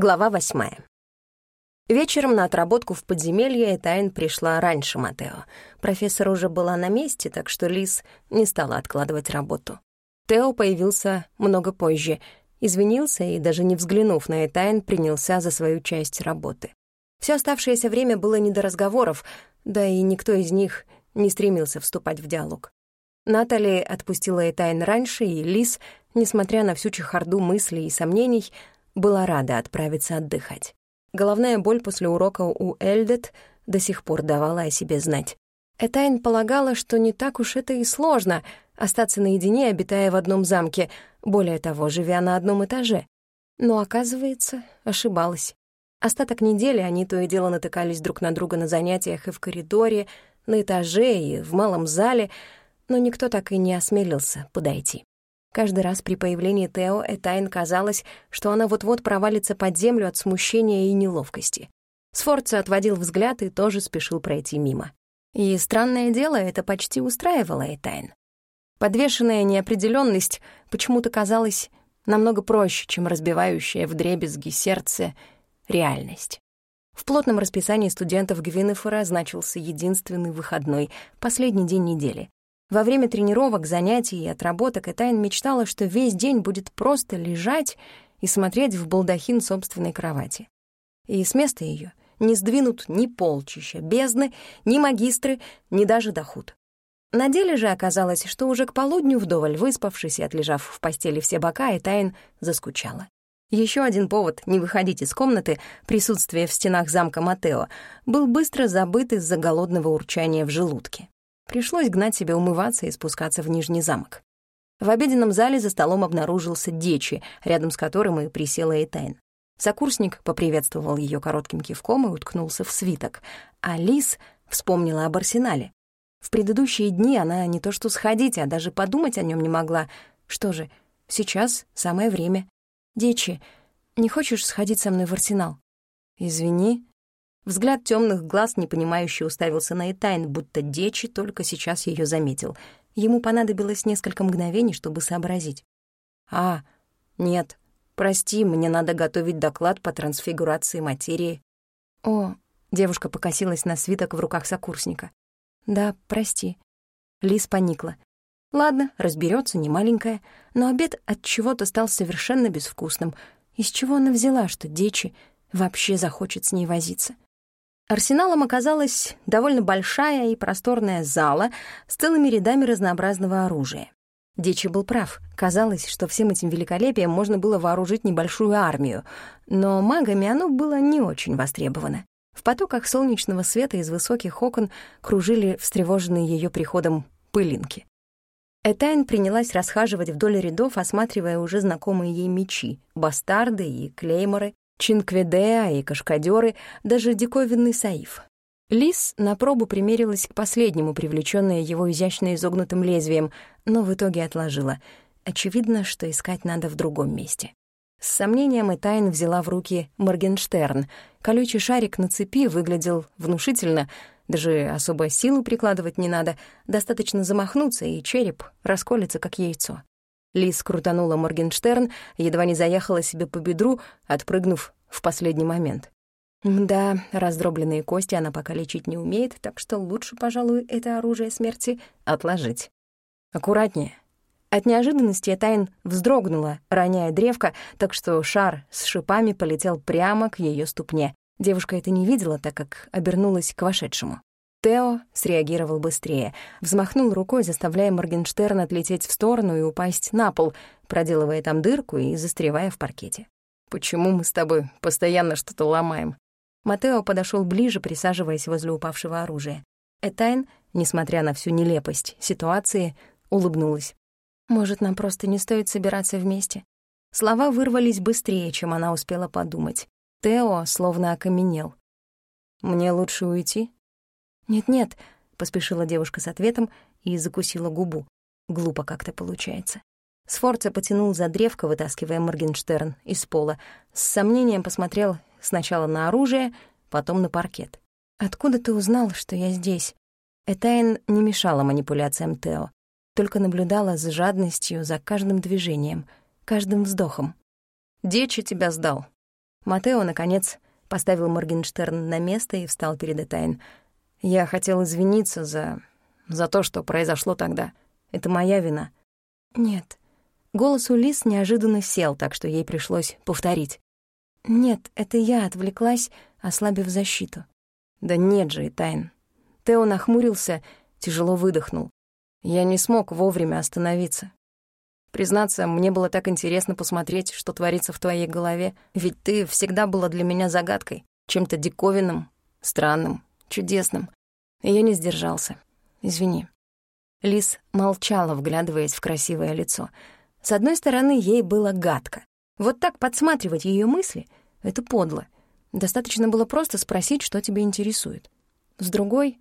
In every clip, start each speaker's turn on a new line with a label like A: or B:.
A: Глава восьмая. Вечером на отработку в подземелье Этайн пришла раньше Матео. Профессор уже была на месте, так что Лис не стала откладывать работу. Тео появился много позже, извинился и, даже не взглянув на Этайн, принялся за свою часть работы. Все оставшееся время было не до разговоров, да и никто из них не стремился вступать в диалог. Натали отпустила Этайн раньше, и Лис, несмотря на всю чехарду мыслей и сомнений, была рада отправиться отдыхать. Головная боль после урока у Эльдет до сих пор давала о себе знать. Этайн полагала, что не так уж это и сложно — остаться наедине, обитая в одном замке, более того, живя на одном этаже. Но, оказывается, ошибалась. Остаток недели они то и дело натыкались друг на друга на занятиях и в коридоре, на этаже и в малом зале, но никто так и не осмелился подойти. Каждый раз при появлении Тео Этайн казалось, что она вот-вот провалится под землю от смущения и неловкости. Сфорца отводил взгляд и тоже спешил пройти мимо. И странное дело, это почти устраивало Этайн. Подвешенная неопределенность почему-то казалась намного проще, чем разбивающая вдребезги сердце реальность. В плотном расписании студентов Гвинефора значился единственный выходной, последний день недели. Во время тренировок, занятий и отработок Этайн мечтала, что весь день будет просто лежать и смотреть в балдахин собственной кровати. И с места ее не сдвинут ни полчища бездны, ни магистры, ни даже доход. На деле же оказалось, что уже к полудню вдоволь выспавшись и отлежав в постели все бока, Этайн заскучала. Еще один повод не выходить из комнаты, присутствие в стенах замка Матео, был быстро забыт из-за голодного урчания в желудке. Пришлось гнать себя умываться и спускаться в Нижний замок. В обеденном зале за столом обнаружился Дечи, рядом с которым и присела Этайн. Сокурсник поприветствовал ее коротким кивком и уткнулся в свиток, а Лис вспомнила об арсенале. В предыдущие дни она не то что сходить, а даже подумать о нем не могла. Что же, сейчас самое время. «Дечи, не хочешь сходить со мной в арсенал?» «Извини», Взгляд темных глаз непонимающе уставился на Этайн, будто Дечи только сейчас ее заметил. Ему понадобилось несколько мгновений, чтобы сообразить. «А, нет, прости, мне надо готовить доклад по трансфигурации материи». «О», — девушка покосилась на свиток в руках сокурсника. «Да, прости». Лис поникла. Ладно, разберется, не маленькая, но обед от чего-то стал совершенно безвкусным. Из чего она взяла, что Дечи вообще захочет с ней возиться? Арсеналом оказалась довольно большая и просторная зала с целыми рядами разнообразного оружия. Дичи был прав. Казалось, что всем этим великолепием можно было вооружить небольшую армию, но магами оно было не очень востребовано. В потоках солнечного света из высоких окон кружили встревоженные ее приходом пылинки. Этайн принялась расхаживать вдоль рядов, осматривая уже знакомые ей мечи, бастарды и клейморы, Чинкведеа и кашкадеры, даже диковинный Саиф. Лис на пробу примерилась к последнему, привлечённая его изящно изогнутым лезвием, но в итоге отложила. Очевидно, что искать надо в другом месте. С сомнением Этайн взяла в руки Моргенштерн. Колючий шарик на цепи выглядел внушительно, даже особо силу прикладывать не надо, достаточно замахнуться, и череп расколется, как яйцо. Лис крутанула Моргенштерн, едва не заехала себе по бедру, отпрыгнув в последний момент. Да, раздробленные кости она пока лечить не умеет, так что лучше, пожалуй, это оружие смерти отложить. Аккуратнее. От неожиданности Тайн вздрогнула, роняя древко, так что шар с шипами полетел прямо к ее ступне. Девушка это не видела, так как обернулась к вошедшему. Тео среагировал быстрее, взмахнул рукой, заставляя Моргенштерн отлететь в сторону и упасть на пол, проделывая там дырку и застревая в паркете. «Почему мы с тобой постоянно что-то ломаем?» Матео подошел ближе, присаживаясь возле упавшего оружия. Этайн, несмотря на всю нелепость ситуации, улыбнулась. «Может, нам просто не стоит собираться вместе?» Слова вырвались быстрее, чем она успела подумать. Тео словно окаменел. «Мне лучше уйти?» «Нет-нет», — поспешила девушка с ответом и закусила губу. Глупо как-то получается. Сфорца потянул за древко, вытаскивая Моргенштерн из пола. С сомнением посмотрел сначала на оружие, потом на паркет. «Откуда ты узнал, что я здесь?» Этайн не мешала манипуляциям Тео, только наблюдала с жадностью за каждым движением, каждым вздохом. «Дечи тебя сдал». Матео, наконец, поставил Моргенштерн на место и встал перед Этайн. «Я хотел извиниться за... за то, что произошло тогда. Это моя вина».
B: «Нет».
A: Голос у Лис неожиданно сел, так что ей пришлось повторить.
B: «Нет, это я отвлеклась, ослабив защиту».
A: «Да нет же, Этайн». Тео нахмурился, тяжело выдохнул. Я не смог вовремя остановиться. Признаться, мне было так интересно посмотреть, что творится в твоей голове, ведь ты всегда была для меня загадкой, чем-то диковинным, странным, чудесным. Я не сдержался. Извини. Лис молчала, вглядываясь в красивое лицо. С одной стороны, ей было гадко. Вот так подсматривать ее мысли — это подло. Достаточно было просто спросить, что тебя интересует. С другой,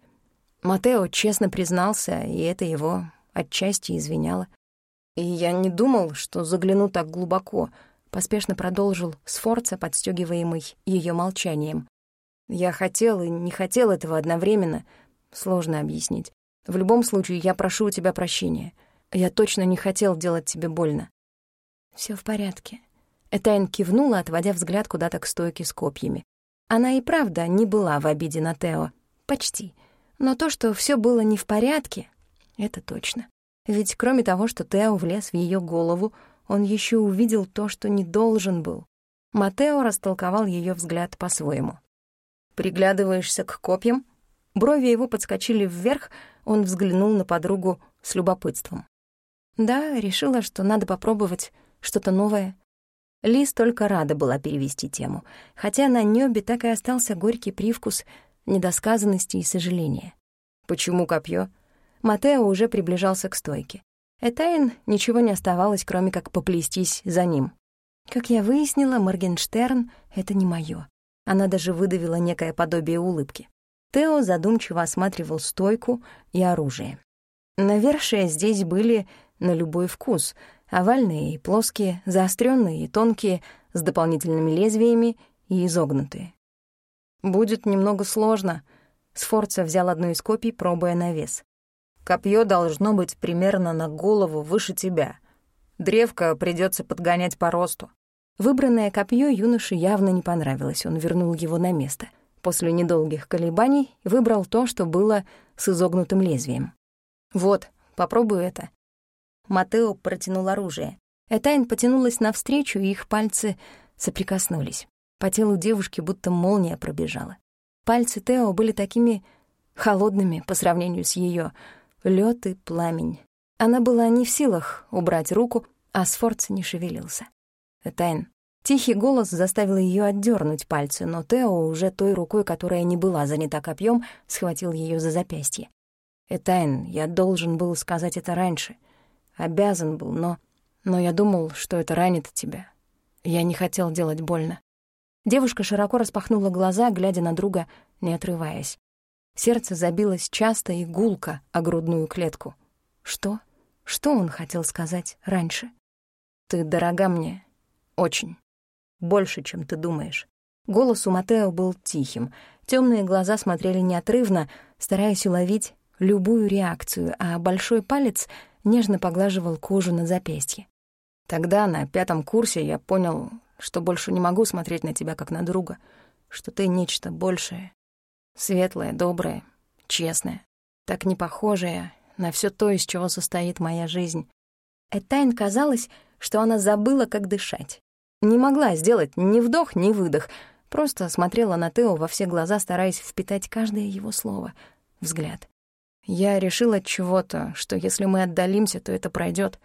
A: Матео честно признался, и это его отчасти извиняло. И я не думал, что загляну так глубоко, поспешно продолжил Сфорца, подстегиваемый ее молчанием. Я хотел и не хотел этого одновременно. Сложно объяснить. В любом случае, я прошу у тебя прощения. Я точно не хотел делать тебе больно.
B: Все в порядке.
A: Этайн кивнула, отводя взгляд куда-то к стойке с копьями. Она и правда не была в обиде на Тео. Почти. Но то, что все было не в порядке, это точно. Ведь кроме того, что Тео влез в ее голову, он еще увидел то, что не должен был. Матео растолковал ее взгляд по-своему. «Приглядываешься к копьям?» Брови его подскочили вверх, он взглянул на подругу с любопытством.
B: «Да, решила, что надо попробовать что-то новое».
A: Лиз только рада была перевести тему, хотя на небе так и остался горький привкус недосказанности и сожаления. «Почему копье? Матео уже приближался к стойке. Этайн ничего не оставалось, кроме как поплестись за ним.
B: Как я выяснила, Моргенштерн — это не моё.
A: Она даже выдавила некое подобие улыбки. Тео задумчиво осматривал стойку и оружие. Навершия здесь были на любой вкус — овальные и плоские, заостренные и тонкие, с дополнительными лезвиями и изогнутые. «Будет немного сложно», — Сфорца взял одну из копий, пробуя на вес. Копье должно быть примерно на голову выше тебя. Древко придется подгонять по росту. Выбранное копье юноше явно не понравилось, он вернул его на место. После недолгих колебаний выбрал то, что было с изогнутым лезвием. «Вот, попробуй это». Матео протянул оружие. Этайн потянулась навстречу, и их пальцы соприкоснулись. По телу девушки будто молния пробежала. Пальцы Тео были такими холодными по сравнению с ее, лед и пламень. Она была не в силах убрать руку, а Сфорц не шевелился. Этайн. Тихий голос заставил ее отдернуть пальцы, но Тео уже той рукой, которая не была занята копьем, схватил ее за запястье. «Этайн, я должен был сказать это раньше. Обязан был, но... Но я думал, что это ранит тебя. Я не хотел делать больно». Девушка широко распахнула глаза, глядя на друга, не отрываясь. Сердце забилось часто и гулко о грудную клетку. Что? Что он хотел сказать раньше? «Ты дорога мне. Очень. Больше, чем ты думаешь». Голос у Матео был тихим. Темные глаза смотрели неотрывно, стараясь уловить любую реакцию, а большой палец нежно поглаживал кожу на запястье. Тогда, на пятом курсе, я понял, что больше не могу смотреть на тебя как на друга, что ты нечто большее, Светлая, добрая, честная, так не похожая на все то, из чего состоит моя жизнь. Этайн казалось, что она забыла, как дышать. Не могла сделать ни вдох, ни выдох, просто смотрела на Тео во все глаза, стараясь впитать каждое его слово, взгляд. Я решил от чего-то, что если мы отдалимся, то это пройдет.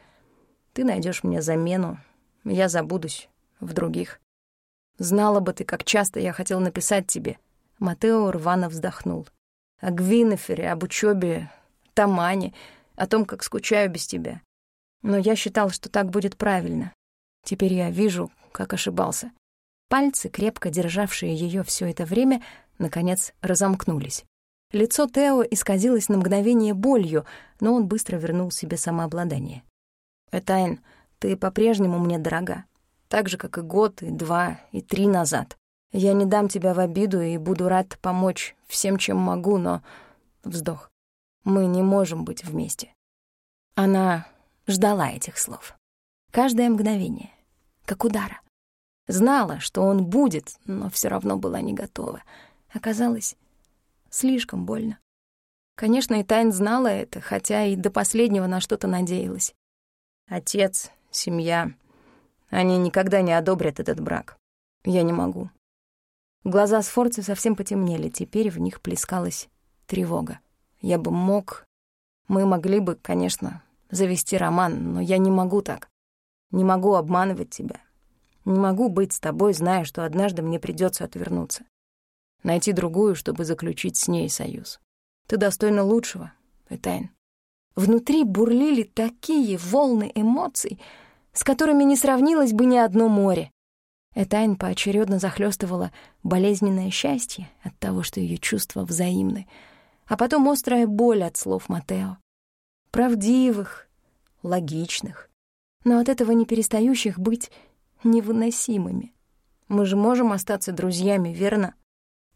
A: Ты найдешь мне замену, я забудусь в других. Знала бы ты, как часто я хотел написать тебе — Матео рвано вздохнул. О Гвинефере, об учебе, Тамане, о том, как скучаю без тебя. Но я считал, что так будет правильно. Теперь я вижу, как ошибался. Пальцы, крепко державшие ее все это время, наконец разомкнулись. Лицо Тео исказилось на мгновение болью, но он быстро вернул себе самообладание. «Этайн, ты по-прежнему мне дорога, так же, как и год, и два, и три назад. Я не дам тебя в обиду и буду рад помочь всем, чем могу, но... Вздох. Мы не можем быть вместе. Она ждала этих слов. Каждое мгновение, как удара.
B: Знала, что он будет, но все равно была не готова. Оказалось, слишком больно. Конечно, и Тайн знала это, хотя и до последнего на что-то надеялась. Отец, семья, они никогда не одобрят этот брак. Я не могу. Глаза Сфорца совсем потемнели, теперь в них плескалась тревога. Я бы мог... Мы могли бы, конечно, завести роман, но я не могу так. Не могу обманывать тебя. Не могу быть с тобой, зная, что однажды мне придется отвернуться. Найти другую, чтобы заключить с ней союз. Ты достойна лучшего, Этайн. Внутри бурлили такие волны эмоций, с которыми не сравнилось бы ни одно море. Этайн поочередно захлестывала болезненное счастье от того, что ее чувства взаимны, а потом острая боль от слов Матео. Правдивых, логичных, но от этого не перестающих быть невыносимыми. Мы же можем остаться друзьями, верно?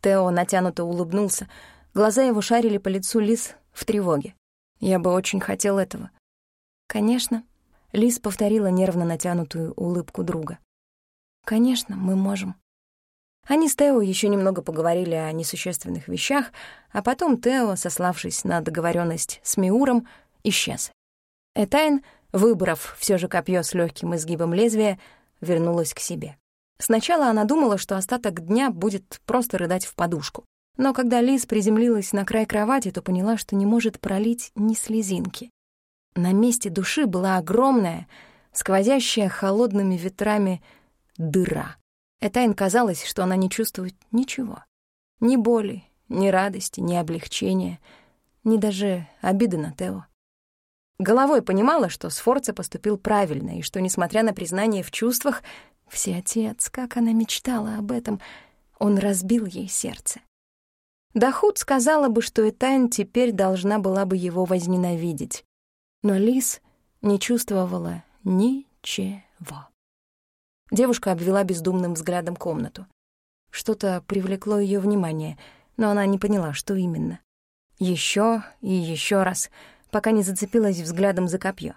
B: Тео натянуто улыбнулся. Глаза его шарили по лицу Лис в тревоге. Я бы очень хотел этого. Конечно. Лис повторила нервно натянутую улыбку друга. Конечно, мы можем. Они с Тео еще немного поговорили о несущественных вещах, а потом Тео, сославшись на договоренность с Миуром, исчез. Этайн, выбрав все же копье с легким изгибом лезвия, вернулась к себе. Сначала она думала, что остаток дня будет просто рыдать в подушку. Но когда Лиз приземлилась на край кровати, то поняла, что не может пролить ни слезинки. На месте души была огромная, сквозящая холодными ветрами дыра. Этайн казалось, что она не чувствует ничего. Ни боли, ни радости, ни облегчения, ни даже обиды на Тео. Головой понимала, что Сфорца поступил правильно, и что, несмотря на признание в чувствах, всеотец, как она мечтала об этом, он разбил ей сердце. Дахут сказала бы, что Этайн теперь должна была бы его возненавидеть. Но Лис не чувствовала ничего. Девушка обвела бездумным взглядом комнату. Что-то привлекло ее внимание, но она не поняла, что именно. Еще и еще раз, пока не зацепилась взглядом за копье.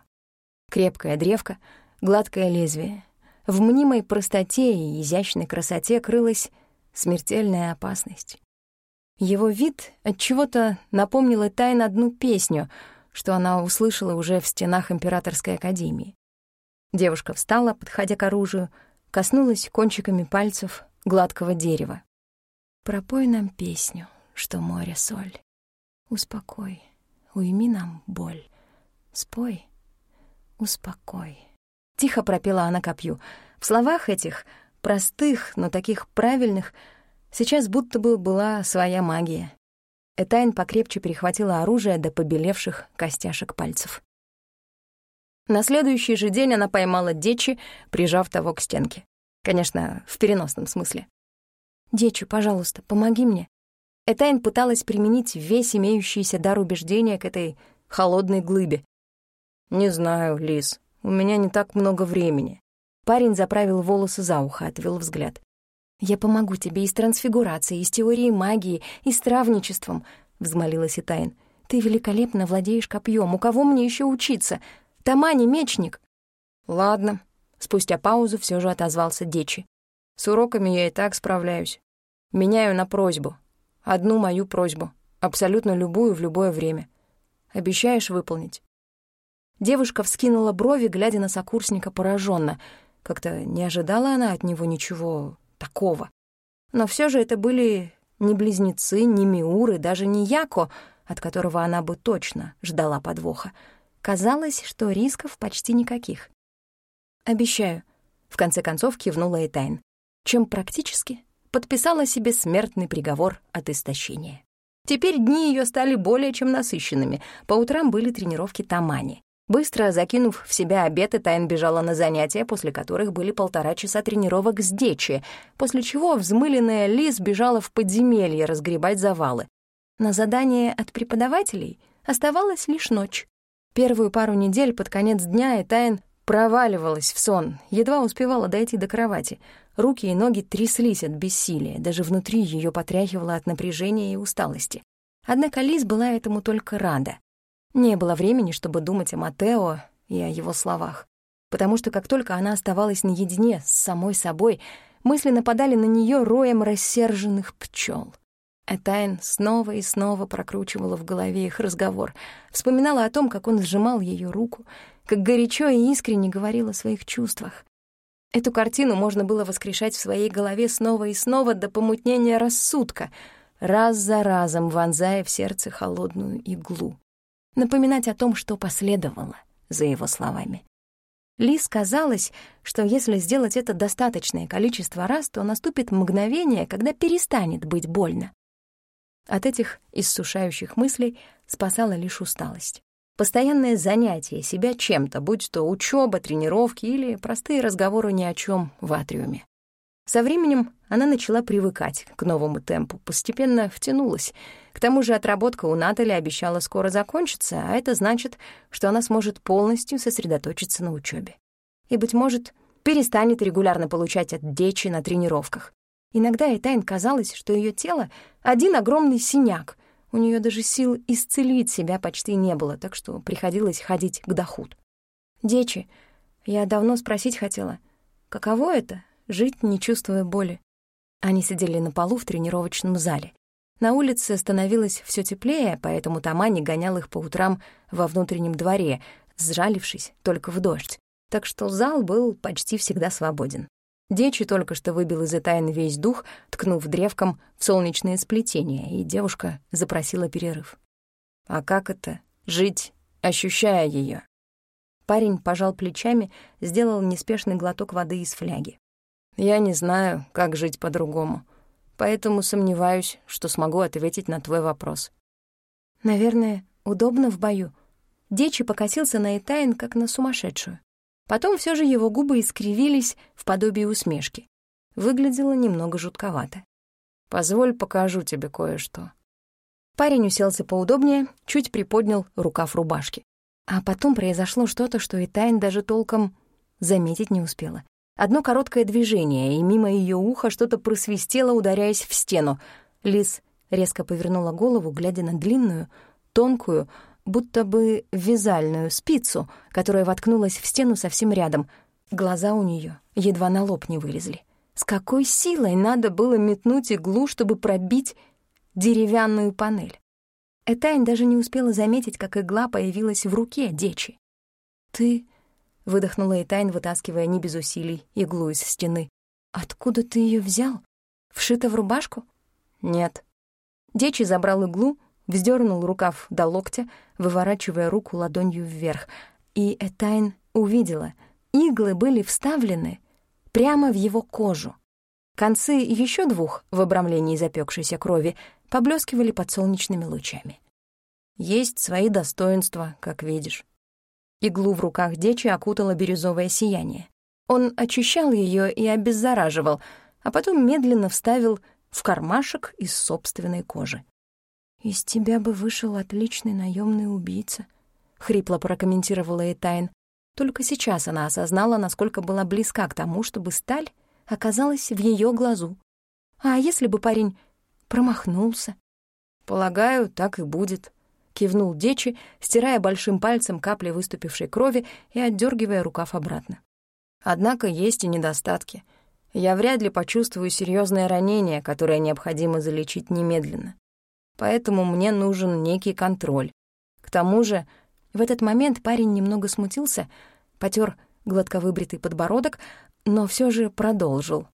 B: Крепкая древка, гладкое лезвие. В мнимой простоте и изящной красоте крылась смертельная опасность. Его вид от чего-то напомнил Тайн одну песню, что она услышала уже в стенах Императорской академии. Девушка встала, подходя к оружию, коснулась кончиками пальцев гладкого дерева. «Пропой нам песню, что море соль. Успокой, уйми нам боль. Спой, успокой». Тихо пропела она копью. В словах этих, простых, но таких правильных, сейчас будто бы была своя магия. Этайн покрепче перехватила оружие до побелевших костяшек пальцев. На следующий же день она поймала Дечи, прижав того к стенке. Конечно, в переносном смысле. «Дечи, пожалуйста, помоги мне». Этайн пыталась применить весь имеющийся дар убеждения к этой холодной глыбе. «Не знаю, Лис, у меня не так много времени». Парень заправил волосы за ухо, отвел взгляд. «Я помогу тебе и с трансфигурацией, и с теорией магии, и с травничеством», — взмолилась Этайн. «Ты великолепно владеешь копьем. У кого мне еще учиться? Тамани мечник. Ладно. Спустя паузу все же отозвался Дечи. С уроками я и так справляюсь. Меняю на просьбу. Одну мою просьбу. Абсолютно любую в любое время. Обещаешь выполнить? Девушка вскинула брови, глядя на сокурсника пораженно. Как-то не ожидала она от него ничего такого. Но все же это были не близнецы, не Миуры, даже не Яко, от которого она бы точно ждала подвоха. Казалось, что рисков почти никаких. «Обещаю», — в конце концов кивнула Этайн, чем практически подписала себе смертный приговор от истощения. Теперь дни ее стали более чем насыщенными. По утрам были тренировки Тамани. Быстро закинув в себя обед, Этайн бежала на занятия, после которых были полтора часа тренировок с Дечи, после чего взмыленная Лиз бежала в подземелье разгребать завалы. На задание от преподавателей оставалась лишь ночь. Первую пару недель под конец дня Этайн проваливалась в сон, едва успевала дойти до кровати. Руки и ноги тряслись от бессилия, даже внутри ее потряхивало от напряжения и усталости. Однако Лиз была этому только рада. Не было времени, чтобы думать о Матео и о его словах. потому что как только она оставалась наедине с самой собой, мысли нападали на нее роем рассерженных пчел. Этайн снова и снова прокручивала в голове их разговор, вспоминала о том, как он сжимал ее руку, как горячо и искренне говорил о своих чувствах. Эту картину можно было воскрешать в своей голове снова и снова до помутнения рассудка, раз за разом вонзая в сердце холодную иглу. Напоминать о том, что последовало за его словами. Лис казалось, что если сделать это достаточное количество раз, то наступит мгновение, когда перестанет быть больно. От этих иссушающих мыслей спасала лишь усталость. Постоянное занятие себя чем-то, будь то учеба, тренировки или простые разговоры ни о чем в атриуме. Со временем она начала привыкать к новому темпу, постепенно втянулась. К тому же отработка у Натали обещала скоро закончиться, а это значит, что она сможет полностью сосредоточиться на учебе. И, быть может, перестанет регулярно получать от дечи на тренировках. Иногда Этайн казалось, что ее тело — один огромный синяк. У нее даже сил исцелить себя почти не было, так что приходилось ходить к дохуд. «Дечи, я давно спросить хотела, каково это — жить, не чувствуя боли?» Они сидели на полу в тренировочном зале. На улице становилось все теплее, поэтому Тамани гонял их по утрам во внутреннем дворе, сжалившись только в дождь. Так что зал был почти всегда свободен. Дечи только что выбил из Этайны весь дух, ткнув древком в солнечное сплетение, и девушка запросила перерыв. «А как это — жить, ощущая ее? Парень пожал плечами, сделал неспешный глоток воды из фляги. «Я не знаю, как жить по-другому, поэтому сомневаюсь, что смогу ответить на твой вопрос». «Наверное, удобно в бою». Дечи покосился на Этайн, как на сумасшедшую. Потом все же его губы искривились в подобии усмешки. Выглядело немного жутковато. «Позволь, покажу тебе кое-что». Парень уселся поудобнее, чуть приподнял рукав рубашки. А потом произошло что-то, что и Тайн даже толком заметить не успела. Одно короткое движение, и мимо ее уха что-то просвистело, ударяясь в стену. Лис резко повернула голову, глядя на длинную, тонкую, будто бы вязальную спицу, которая воткнулась в стену совсем рядом. Глаза у нее едва на лоб не вылезли. С какой силой надо было метнуть иглу, чтобы пробить деревянную панель? Этайн даже не успела заметить, как игла появилась в руке Дечи. «Ты...» — выдохнула Этайн, вытаскивая не без усилий иглу из стены. «Откуда ты ее взял? Вшита в рубашку?» «Нет». Дечи забрал иглу, вздернул рукав до локтя, выворачивая руку ладонью вверх, и Этайн увидела, иглы были вставлены прямо в его кожу. Концы еще двух в обрамлении запекшейся крови поблескивали под солнечными лучами. Есть свои достоинства, как видишь. Иглу в руках Дечи окутало бирюзовое сияние. Он очищал ее и обеззараживал, а потом медленно вставил в кармашек из собственной кожи. «Из тебя бы вышел отличный наемный убийца», — хрипло прокомментировала Этайн. Только сейчас она осознала, насколько была близка к тому, чтобы сталь оказалась в ее глазу. А если бы парень промахнулся? «Полагаю, так и будет», — кивнул Дечи, стирая большим пальцем капли выступившей крови и отдергивая рукав обратно. «Однако есть и недостатки. Я вряд ли почувствую серьезное ранение, которое необходимо залечить немедленно поэтому мне нужен некий контроль. К тому же в этот момент парень немного смутился, потер гладко выбритый подбородок, но все же продолжил.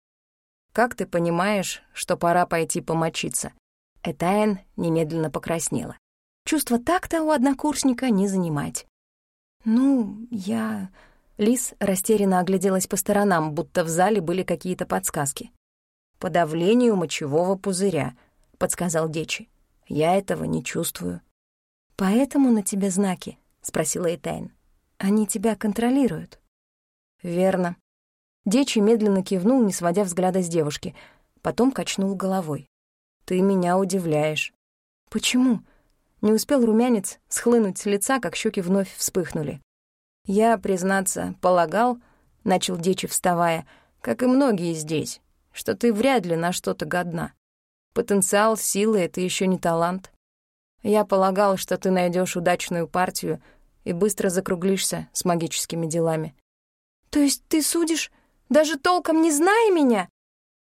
B: «Как ты понимаешь, что пора пойти помочиться?» Этайн немедленно покраснела. Чувство такта у однокурсника не занимать. «Ну, я...» Лис растерянно огляделась по сторонам, будто в зале были какие-то подсказки. «Подавлению мочевого пузыря», — подсказал Дечи. Я этого не чувствую. «Поэтому на тебе знаки?» — спросила Этайн. «Они тебя контролируют?» «Верно». Дечи медленно кивнул, не сводя взгляда с девушки, потом качнул головой. «Ты меня удивляешь». «Почему?» Не успел румянец схлынуть с лица, как щеки вновь вспыхнули. «Я, признаться, полагал, — начал Дечи, вставая, — как и многие здесь, что ты вряд ли на что-то годна. Потенциал, силы — это еще не талант. Я полагал, что ты найдешь удачную партию и быстро закруглишься с магическими делами. То есть ты судишь, даже толком не зная меня?»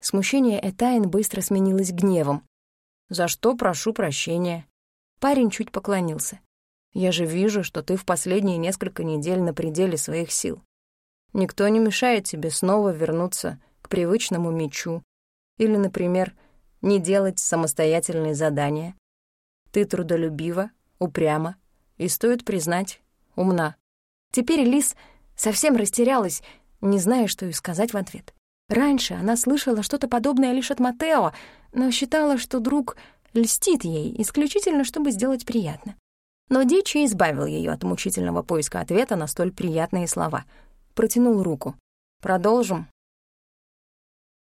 B: Смущение Этайн быстро сменилось гневом.
A: «За что прошу прощения?»
B: Парень чуть поклонился.
A: «Я же вижу, что ты в последние несколько недель на пределе своих сил. Никто не мешает тебе снова вернуться к привычному мечу или, например, не делать самостоятельные задания. Ты трудолюбива, упряма и, стоит признать, умна.
B: Теперь Лис совсем растерялась, не зная, что и сказать в ответ. Раньше она слышала что-то подобное лишь от Матео, но считала, что друг льстит ей исключительно, чтобы сделать приятно. Но Дичи избавил ее от мучительного поиска ответа на столь приятные слова. Протянул руку. «Продолжим?»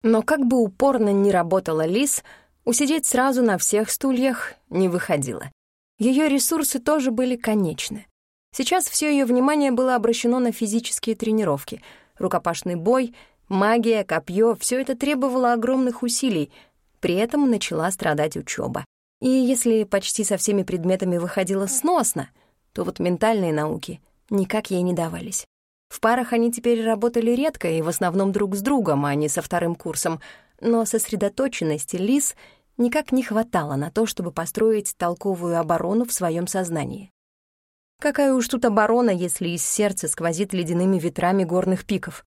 B: Но как бы упорно ни работала Лис, усидеть сразу на всех стульях не выходило. Ее ресурсы тоже были конечны. Сейчас все ее внимание было обращено на физические тренировки. Рукопашный бой, магия, копье — все это требовало огромных усилий. При этом начала страдать учеба. И если почти со всеми предметами выходило сносно, то вот ментальные науки никак ей не давались. В парах они теперь работали редко и в основном друг с другом, а не со вторым курсом, но сосредоточенности Лис никак не хватало на то, чтобы построить толковую оборону в своем сознании. Какая уж тут оборона, если из сердца сквозит ледяными ветрами горных пиков?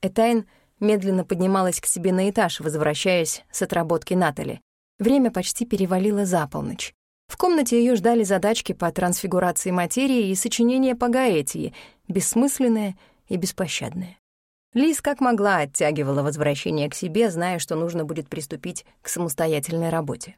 B: Этайн медленно поднималась к себе на этаж, возвращаясь с отработки Натали. Время почти перевалило за полночь. В комнате ее ждали задачки по трансфигурации материи и сочинение по Гаэтии, бессмысленное и беспощадное. Лиз как могла оттягивала возвращение к себе, зная, что нужно будет приступить к самостоятельной работе.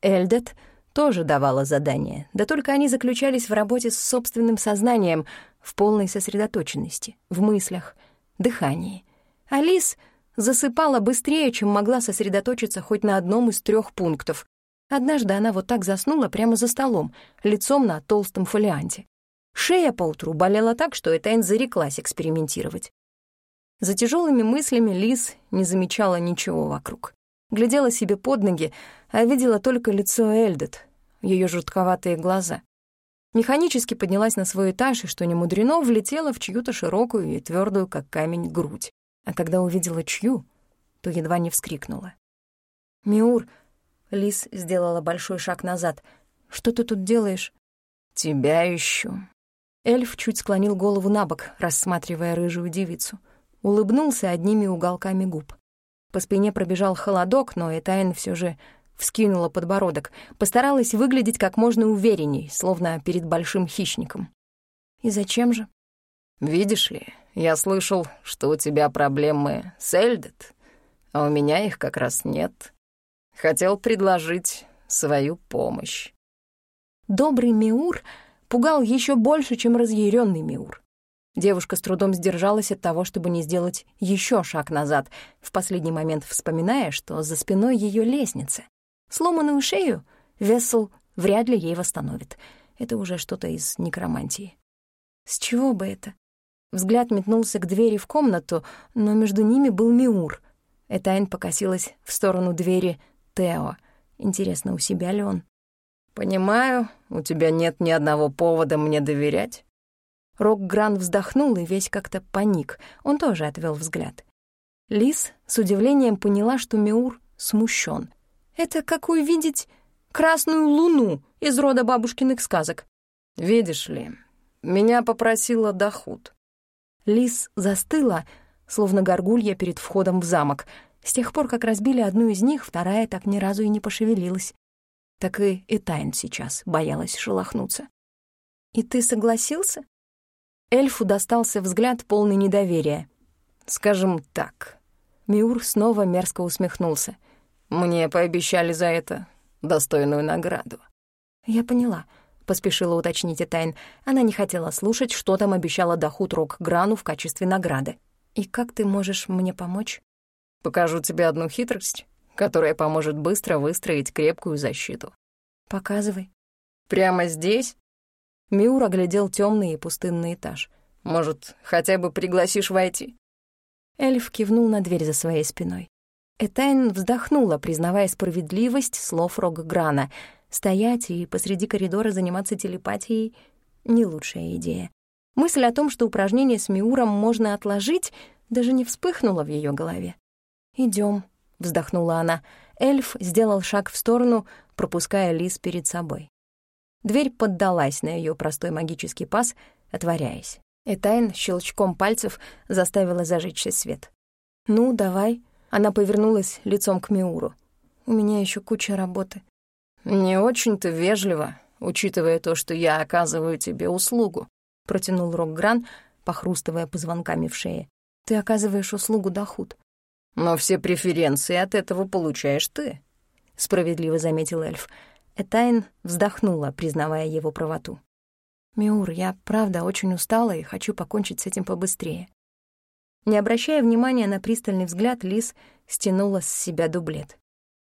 B: Эльдет тоже давала задания, да только они заключались в работе с собственным сознанием, в полной сосредоточенности, в мыслях, дыхании. А Лиз засыпала быстрее, чем могла сосредоточиться хоть на одном из трех пунктов. Однажды она вот так заснула прямо за столом, лицом на толстом фолианте. Шея поутру болела так, что Этайн зареклась экспериментировать. За тяжелыми мыслями Лиз не замечала ничего вокруг. Глядела себе под ноги, а видела только лицо Эльдет, ее жутковатые глаза. Механически поднялась на свой этаж и, что не мудрено, влетела в чью-то широкую и твердую, как камень, грудь. А когда увидела чью, то едва не вскрикнула. «Миур!» — Лис сделала большой шаг назад. «Что ты тут делаешь?»
A: «Тебя ищу».
B: Эльф чуть склонил голову на бок, рассматривая рыжую девицу. Улыбнулся одними уголками губ. По спине пробежал холодок, но Этайн все же вскинула подбородок, постаралась выглядеть как можно уверенней, словно перед большим хищником. «И зачем же?»
A: «Видишь ли, я слышал, что у тебя проблемы с Эльдет, а у меня их как раз нет. Хотел предложить свою помощь».
B: Добрый Миур пугал еще больше, чем разъяренный Миур. Девушка с трудом сдержалась от того, чтобы не сделать еще шаг назад, в последний момент вспоминая, что за спиной ее лестница. Сломанную шею Вессел вряд ли ей восстановит. Это уже что-то из некромантии. С чего бы это? Взгляд метнулся к двери в комнату, но между ними был Миур. Этайн покосилась в сторону двери Тео. Интересно, у себя ли он?
A: «Понимаю, у тебя нет ни одного повода мне доверять».
B: Рок-Гран вздохнул и весь как-то паник. Он тоже отвел взгляд. Лис с удивлением поняла, что Миур смущен. Это как увидеть красную луну из рода бабушкиных сказок.
A: «Видишь ли, меня попросила Дахут».
B: Лис застыла, словно горгулья перед входом в замок. С тех пор, как разбили одну из них, вторая так ни разу и не пошевелилась. Так и Этайн сейчас боялась шелохнуться. «И ты согласился?» Эльфу достался взгляд полный недоверия.
A: «Скажем так».
B: Миур снова мерзко усмехнулся.
A: «Мне пообещали за это достойную награду».
B: «Я поняла», поспешила уточнить Этайн. Она не хотела слушать, что там обещала Дахут Рок Грану в качестве награды. «И как ты можешь мне помочь?»
A: «Покажу тебе одну хитрость, которая поможет быстро выстроить крепкую защиту».
B: «Показывай».
A: «Прямо здесь?»
B: Миур оглядел темный и пустынный этаж.
A: «Может, хотя бы пригласишь войти?»
B: Эльф кивнул на дверь за своей спиной. Этайн вздохнула, признавая справедливость слов Рогграна — Стоять и посреди коридора заниматься телепатией — не лучшая идея. Мысль о том, что упражнение с Миуром можно отложить, даже не вспыхнула в ее голове. Идем, вздохнула она. Эльф сделал шаг в сторону, пропуская лис перед собой. Дверь поддалась на ее простой магический пас, отворяясь. Этайн щелчком пальцев заставила зажечься свет. «Ну, давай». Она повернулась лицом к Миуру. «У меня еще куча работы».
C: «Не очень-то вежливо, учитывая то, что я оказываю тебе услугу», — протянул Рокгран, похрустывая позвонками в шее.
B: «Ты оказываешь услугу дохуд».
C: «Но все преференции от этого получаешь ты», — справедливо заметил эльф.
B: Этайн вздохнула, признавая его правоту. «Миур, я правда очень устала и хочу покончить с этим побыстрее». Не обращая внимания на пристальный взгляд, Лис стянула с себя дублет.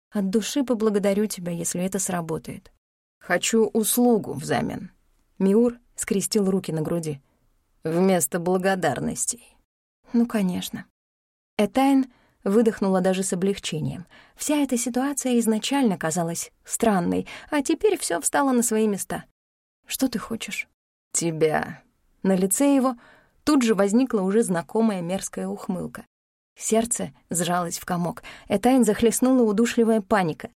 B: «От души поблагодарю тебя, если это сработает».
C: «Хочу услугу взамен».
B: Миур скрестил руки на груди.
C: «Вместо благодарностей».
B: «Ну, конечно». Этайн выдохнула даже с облегчением. Вся эта ситуация изначально казалась странной, а теперь все встало на свои места. «Что ты хочешь?»
C: «Тебя».
B: На лице его тут же возникла уже знакомая мерзкая ухмылка. Сердце сжалось в комок. Этайн захлестнула удушливая паника.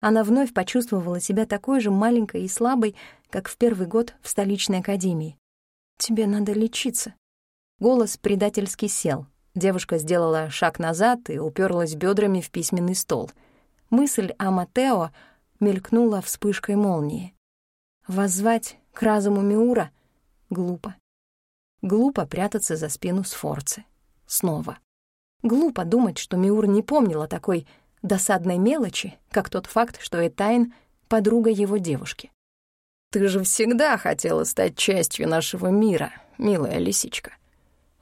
B: Она вновь почувствовала себя такой же маленькой и слабой, как в первый год в столичной академии. «Тебе надо лечиться». Голос предательски сел. Девушка сделала шаг назад и уперлась бедрами в письменный стол. Мысль о Матео мелькнула вспышкой молнии. Воззвать к разуму Миура — глупо. Глупо прятаться за спину Сфорцы. Снова. Глупо думать, что Миур не помнил о такой досадной мелочи, как тот факт, что Этайн — подруга его девушки.
C: «Ты же всегда хотела стать частью нашего мира, милая лисичка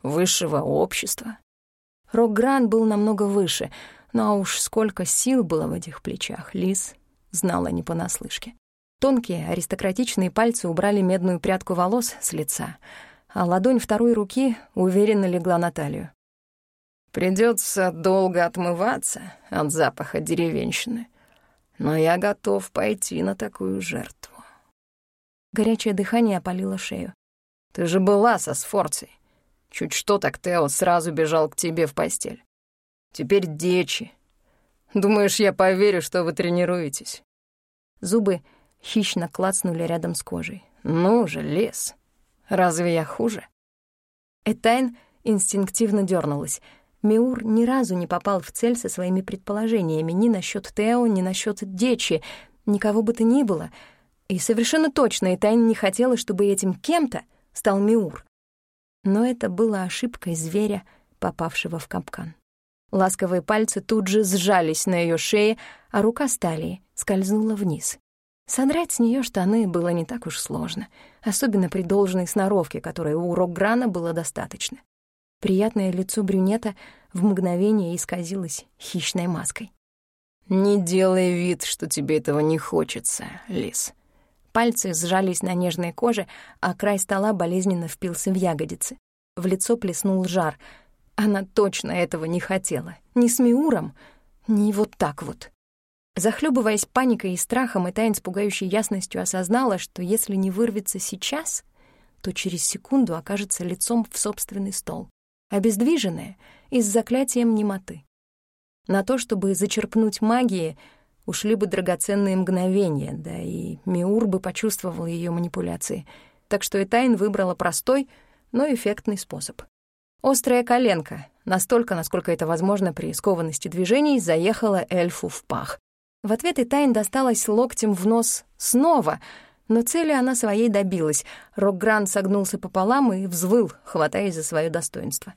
C: высшего общества.
B: Рокгран был намного выше, но уж сколько сил было в этих плечах, Лис знала не понаслышке. Тонкие аристократичные пальцы убрали медную прядку волос с лица, а ладонь второй руки уверенно легла на талию.
C: Придется долго отмываться от запаха деревенщины, но я готов пойти на такую жертву.
B: Горячее дыхание опалило шею.
C: Ты же была со Сфорцей. Чуть что, так Тео сразу бежал к тебе в постель. Теперь дечи. Думаешь, я поверю, что вы тренируетесь?»
B: Зубы хищно клацнули рядом с кожей.
C: «Ну же, лес. Разве я хуже?»
B: Этайн инстинктивно дернулась. Миур ни разу не попал в цель со своими предположениями ни насчет Тео, ни насчет Дечи, никого бы то ни было. И совершенно точно Этайн не хотела, чтобы этим кем-то стал Миур. Но это было ошибкой зверя, попавшего в капкан. Ласковые пальцы тут же сжались на ее шее, а рука стали скользнула вниз. Содрать с нее штаны было не так уж сложно, особенно при должной сноровке, которой у Рокграна было достаточно. Приятное лицо брюнета в мгновение исказилось хищной маской.
C: «Не делай вид, что тебе этого не хочется, Лис»,
B: Пальцы сжались на нежной коже, а край стола болезненно впился в ягодицы. В лицо плеснул жар. Она точно этого не хотела. Ни с Миуром, ни вот так вот. Захлебываясь паникой и страхом, Этайн с пугающей ясностью осознала, что если не вырвется сейчас, то через секунду окажется лицом в собственный стол, обездвиженная и с заклятием немоты. На то, чтобы зачерпнуть магии, ушли бы драгоценные мгновения, да и Миур бы почувствовал ее манипуляции. Так что Этайн выбрала простой, но эффектный способ. Острая коленка, настолько, насколько это возможно при скованности движений, заехала эльфу в пах. В ответ Этайн досталась локтем в нос снова, но цели она своей добилась. Рокгран согнулся пополам и взвыл, хватаясь за свое достоинство.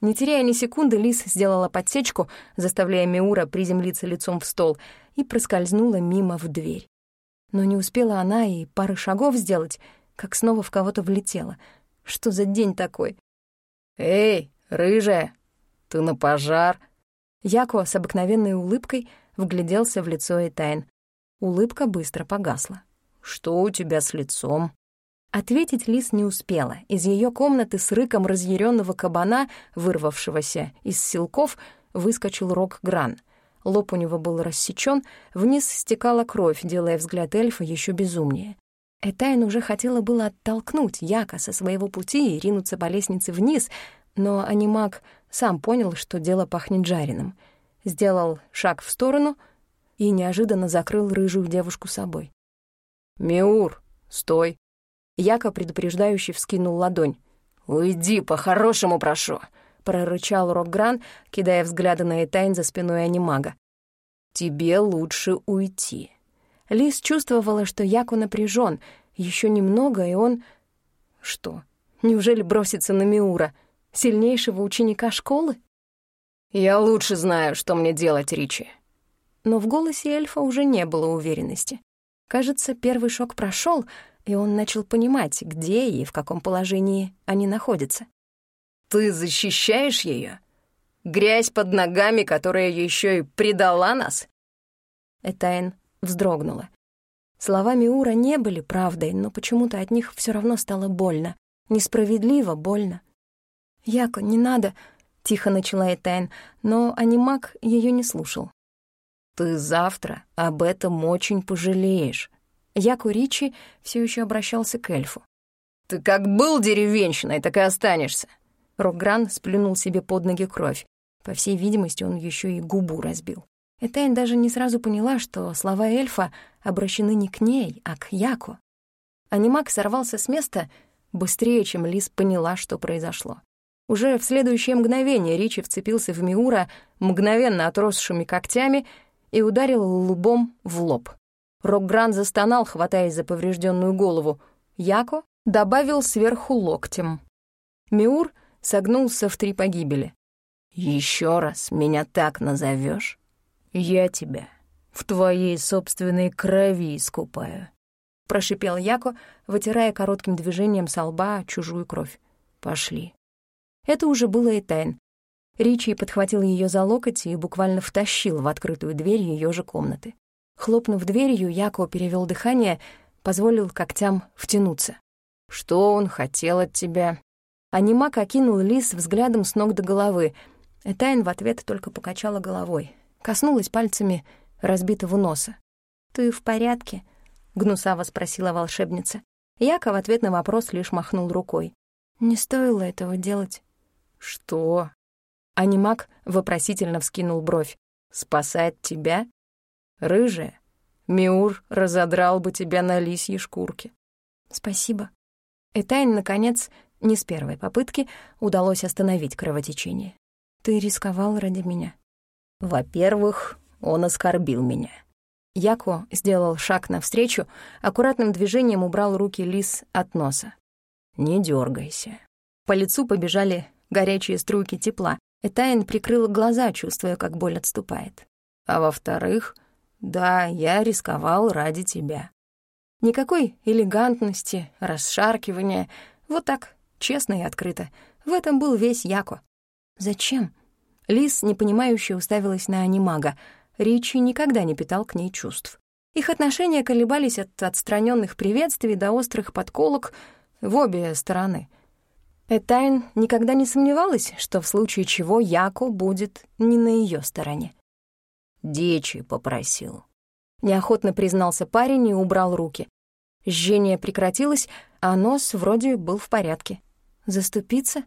B: Не теряя ни секунды, Лис сделала подсечку, заставляя Миура приземлиться лицом в стол, и проскользнула мимо в дверь. Но не успела она и пары шагов сделать, как снова в кого-то влетела. Что за день такой?
C: «Эй, рыжая, ты на пожар?»
B: Яко с обыкновенной улыбкой вгляделся в лицо Этайн. Улыбка быстро погасла.
C: «Что у тебя с лицом?»
B: Ответить Лис не успела. Из ее комнаты с рыком разъяренного кабана, вырвавшегося из силков, выскочил Рок Гран. Лоб у него был рассечен, вниз стекала кровь, делая взгляд эльфа еще безумнее. Этайн уже хотела было оттолкнуть Яка со своего пути и ринуться по лестнице вниз, но анимак сам понял, что дело пахнет жареным. Сделал шаг в сторону и неожиданно закрыл рыжую девушку собой.
C: «Миур, стой!»
B: Яка предупреждающе вскинул ладонь.
C: «Уйди, по-хорошему прошу!»
B: — прорычал Рокгран, кидая взгляды на Этайн за спиной анимага.
C: «Тебе лучше уйти».
B: Лис чувствовала, что Яку напряжен. Еще немного, и он... Что? Неужели бросится на Миура, сильнейшего ученика школы?
C: «Я лучше знаю, что мне делать, Ричи».
B: Но в голосе эльфа уже не было уверенности. Кажется, первый шок прошел, и он начал понимать, где и в каком положении они находятся.
C: «Ты защищаешь ее? Грязь под ногами, которая еще и предала нас?»
B: Этайн вздрогнула. Слова Миура не были правдой, но почему-то от них все равно стало больно. Несправедливо больно. «Яко, не надо», — тихо начала Этайн, но анимак ее не слушал.
C: «Ты завтра об этом очень пожалеешь».
B: Яку Ричи все еще обращался к эльфу.
C: «Ты как был деревенщиной, так и останешься».
B: Рокгран сплюнул себе под ноги кровь. По всей видимости, он еще и губу разбил. Этайн даже не сразу поняла, что слова эльфа обращены не к ней, а к Яку. Анимак сорвался с места быстрее, чем Лис поняла, что произошло. Уже в следующее мгновение Ричи вцепился в Миура мгновенно отросшими когтями и ударил лбом в лоб. Рокгран застонал, хватаясь за поврежденную голову. Яко добавил сверху локтем. Миур согнулся в три погибели.
C: Еще раз меня так назовешь, я тебя в твоей собственной крови искупаю», —
B: прошипел Яко, вытирая коротким движением со лба чужую кровь.
C: «Пошли».
B: Это уже было и тайн. Ричи подхватил ее за локоть и буквально втащил в открытую дверь ее же комнаты. Хлопнув дверью, Яко перевел дыхание, позволил когтям втянуться.
C: «Что он хотел от тебя?»
B: Анимак окинул Лис взглядом с ног до головы. Этайн в ответ только покачала головой коснулась пальцами разбитого носа. «Ты в порядке?» — гнусаво спросила волшебница. Яка в ответ на вопрос лишь махнул рукой. «Не стоило этого делать».
C: «Что?»
B: Анимак вопросительно вскинул бровь.
C: «Спасать тебя? Рыжая? Миур разодрал бы тебя на лисьей шкурке».
B: «Спасибо». Этайн, наконец, не с первой попытки удалось остановить кровотечение. «Ты рисковал ради меня».
C: Во-первых, он оскорбил меня.
B: Яко сделал шаг навстречу, аккуратным движением убрал руки Лис от носа.
C: «Не дергайся.
B: По лицу побежали горячие струйки тепла. Этайн прикрыла глаза, чувствуя, как боль отступает.
C: А во-вторых, да, я рисковал ради тебя.
B: Никакой элегантности, расшаркивания. Вот так, честно и открыто. В этом был весь Яко. Зачем? Лис, непонимающе, уставилась на анимага. Ричи никогда не питал к ней чувств. Их отношения колебались от отстраненных приветствий до острых подколок в обе стороны. Этайн никогда не сомневалась, что в случае чего Яко будет не на ее стороне.
C: «Дечи попросил».
B: Неохотно признался парень и убрал руки. Жжение прекратилось, а нос вроде был в порядке. Заступиться?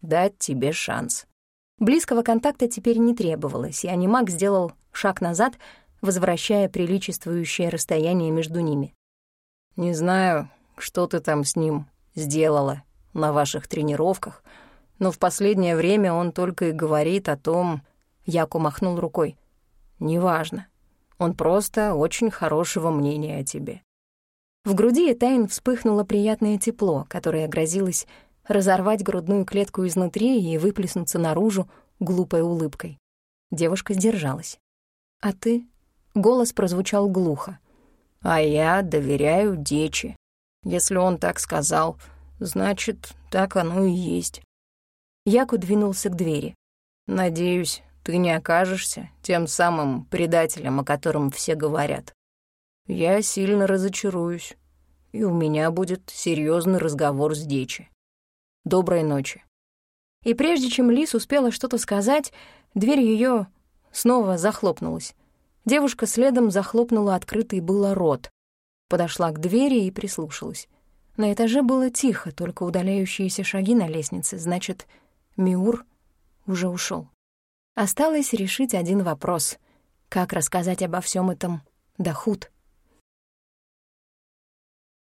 C: Дать тебе шанс.
B: Близкого контакта теперь не требовалось, и анимак сделал шаг назад, возвращая приличествующее расстояние между ними.
C: «Не знаю, что ты там с ним сделала на ваших тренировках, но в последнее время он только и говорит о том...» Яку махнул рукой. «Неважно. Он просто очень хорошего мнения о тебе».
B: В груди Этайн вспыхнуло приятное тепло, которое грозилось разорвать грудную клетку изнутри и выплеснуться наружу глупой улыбкой. Девушка сдержалась. «А ты?» — голос прозвучал глухо.
C: «А я доверяю Дечи. Если он так сказал, значит, так оно и есть».
B: Яку двинулся к двери.
C: «Надеюсь, ты не окажешься тем самым предателем, о котором все говорят. Я сильно разочаруюсь, и у меня будет серьезный разговор с Дечи. Доброй ночи».
B: И прежде чем Лис успела что-то сказать, дверь ее снова захлопнулась. Девушка следом захлопнула открытый было рот. Подошла к двери и прислушалась. На этаже было тихо, только удаляющиеся шаги на лестнице, значит, Миур уже ушел. Осталось решить один вопрос — как рассказать обо всем этом Дахут?